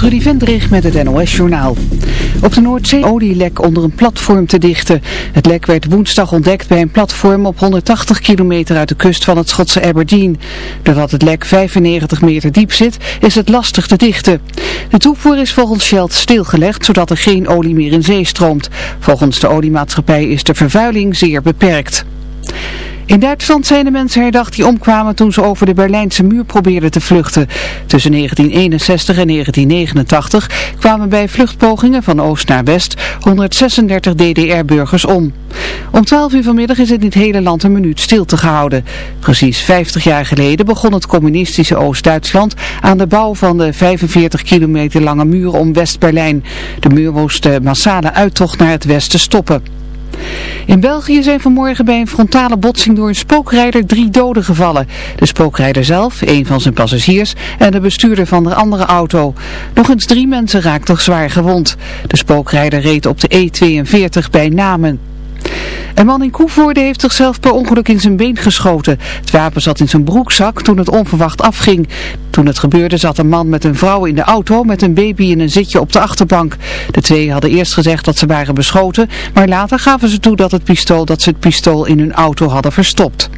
Trudy Vendrig met het NOS-journaal. Op de Noordzee olielek onder een platform te dichten. Het lek werd woensdag ontdekt bij een platform op 180 kilometer uit de kust van het Schotse Aberdeen. Doordat het lek 95 meter diep zit, is het lastig te dichten. De toevoer is volgens Shell stilgelegd, zodat er geen olie meer in zee stroomt. Volgens de oliemaatschappij is de vervuiling zeer beperkt. In Duitsland zijn de mensen herdacht die omkwamen toen ze over de Berlijnse muur probeerden te vluchten. Tussen 1961 en 1989 kwamen bij vluchtpogingen van oost naar west 136 DDR-burgers om. Om 12 uur vanmiddag is in het hele land een minuut stilte gehouden. Precies 50 jaar geleden begon het communistische Oost-Duitsland aan de bouw van de 45 kilometer lange muur om West-Berlijn. De muur moest de massale uittocht naar het westen stoppen. In België zijn vanmorgen bij een frontale botsing door een spookrijder drie doden gevallen. De spookrijder zelf, een van zijn passagiers en de bestuurder van de andere auto. Nog eens drie mensen raakten zwaar gewond. De spookrijder reed op de E42 bij Namen. Een man in Koevoorde heeft zichzelf per ongeluk in zijn been geschoten. Het wapen zat in zijn broekzak toen het onverwacht afging. Toen het gebeurde zat een man met een vrouw in de auto met een baby in een zitje op de achterbank. De twee hadden eerst gezegd dat ze waren beschoten, maar later gaven ze toe dat, het pistool, dat ze het pistool in hun auto hadden verstopt.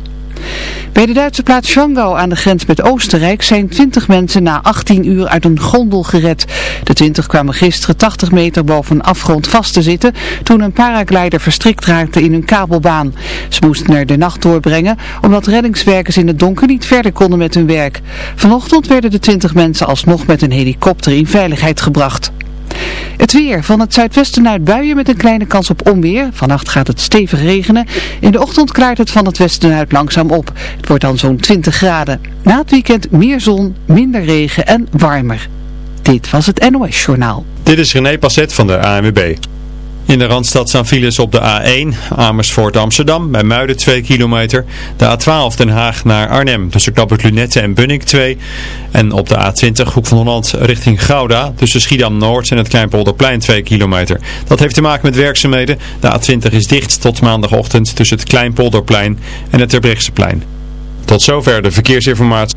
Bij de Duitse plaats Schwangau aan de grens met Oostenrijk zijn 20 mensen na 18 uur uit een gondel gered. De 20 kwamen gisteren 80 meter boven een afgrond vast te zitten toen een paraglider verstrikt raakte in hun kabelbaan. Ze moesten er de nacht doorbrengen omdat reddingswerkers in het donker niet verder konden met hun werk. Vanochtend werden de 20 mensen alsnog met een helikopter in veiligheid gebracht. Het weer. Van het zuidwesten uit buien met een kleine kans op onweer. Vannacht gaat het stevig regenen. In de ochtend klaart het van het westen uit langzaam op. Het wordt dan zo'n 20 graden. Na het weekend meer zon, minder regen en warmer. Dit was het NOS Journaal. Dit is René Passet van de ANWB. In de Randstad staan files op de A1 Amersfoort Amsterdam bij Muiden 2 kilometer. De A12 Den Haag naar Arnhem tussen Knappert Lunette en Bunnik 2. En op de A20 Hoek van Holland richting Gouda tussen Schiedam Noord en het Kleinpolderplein 2 kilometer. Dat heeft te maken met werkzaamheden. De A20 is dicht tot maandagochtend tussen het Kleinpolderplein en het Terbrechtseplein. Tot zover de verkeersinformatie.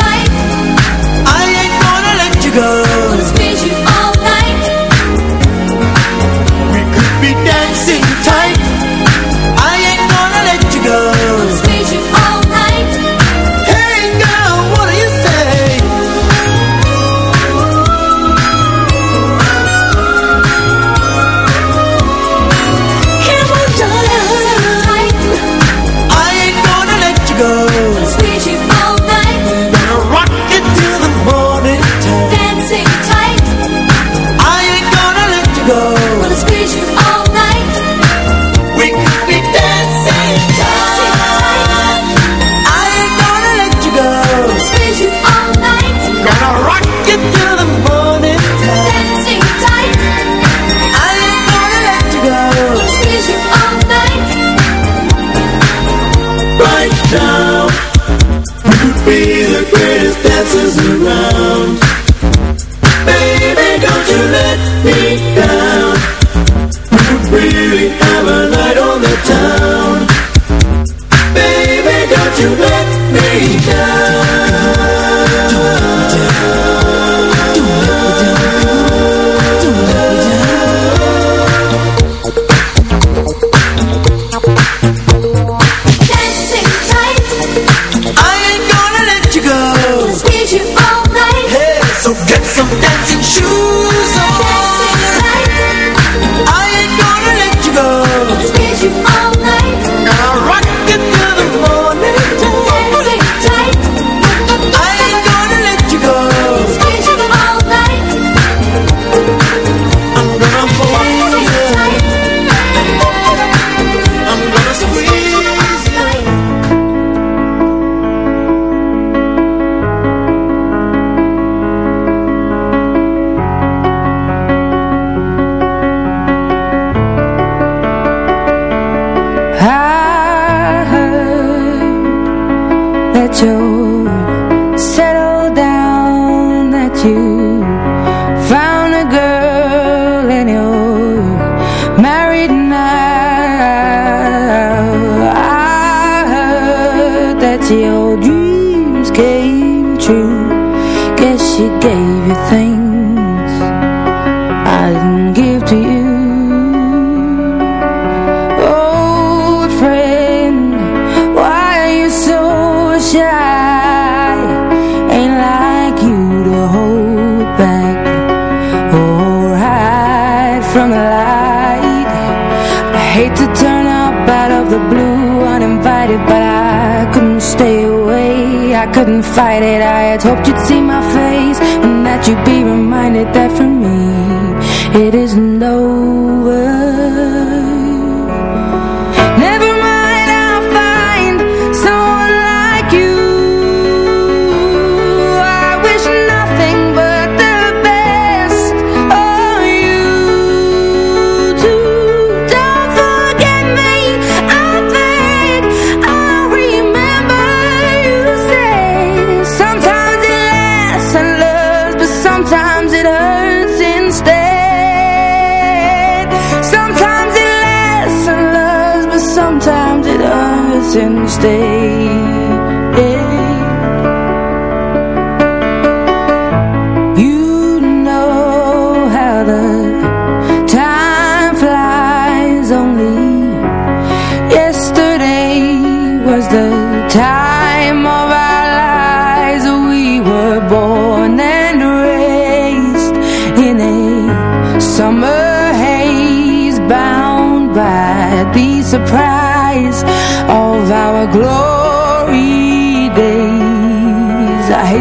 Tight. I ain't gonna let you go.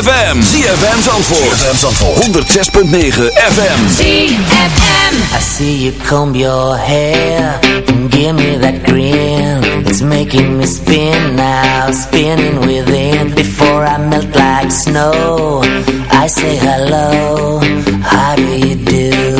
ZFM. ZFM Zandvoort. ZFM 106.9 FM. ZFM. I see you comb your hair and give me that grin. It's making me spin now, spinning within. Before I melt like snow, I say hello. How do you do?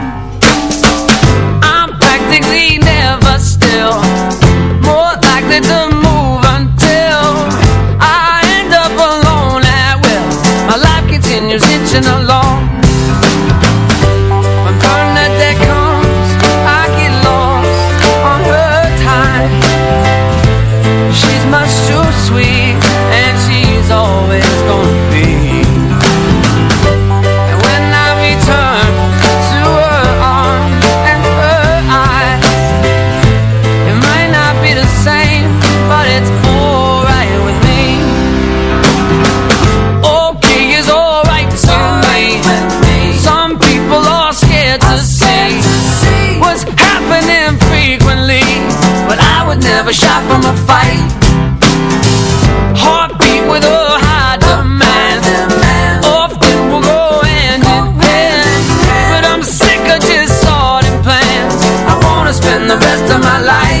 the rest of my life.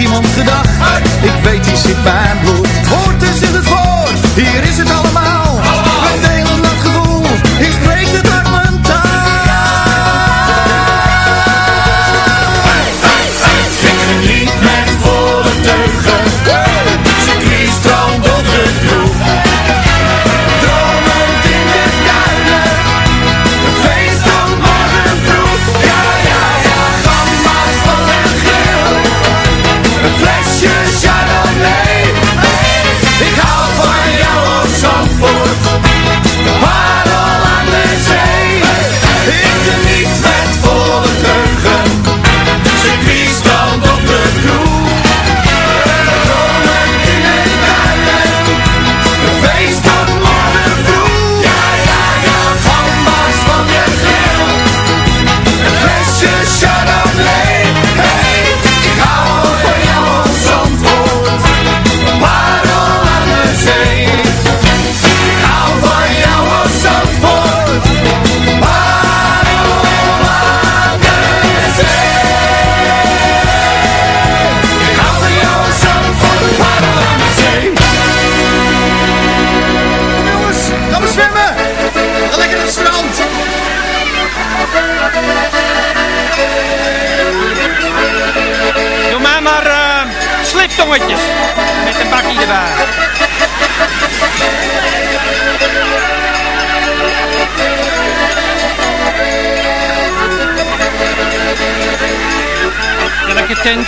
iemand gedacht.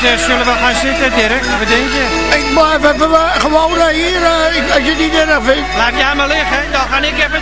Eh, zullen we gaan zitten, direct? Wat denk je? Ik blijf hebben gewoon eh, hier, eh, als je het niet erg vindt. Laat jij maar liggen, dan ga ik even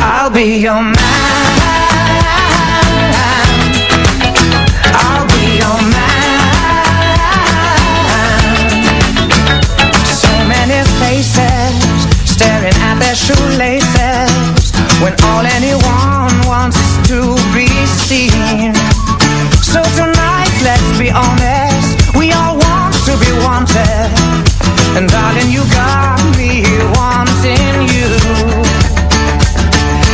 I'll be your man. I'll be your man. So many faces Staring at their shoelaces When all anyone wants is to be seen. So tonight, let's be honest We all want to be wanted. And darling, you got me wanting you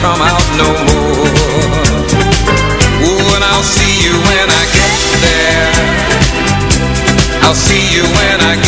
come out no more. Ooh, and I'll see you when I get there. I'll see you when I get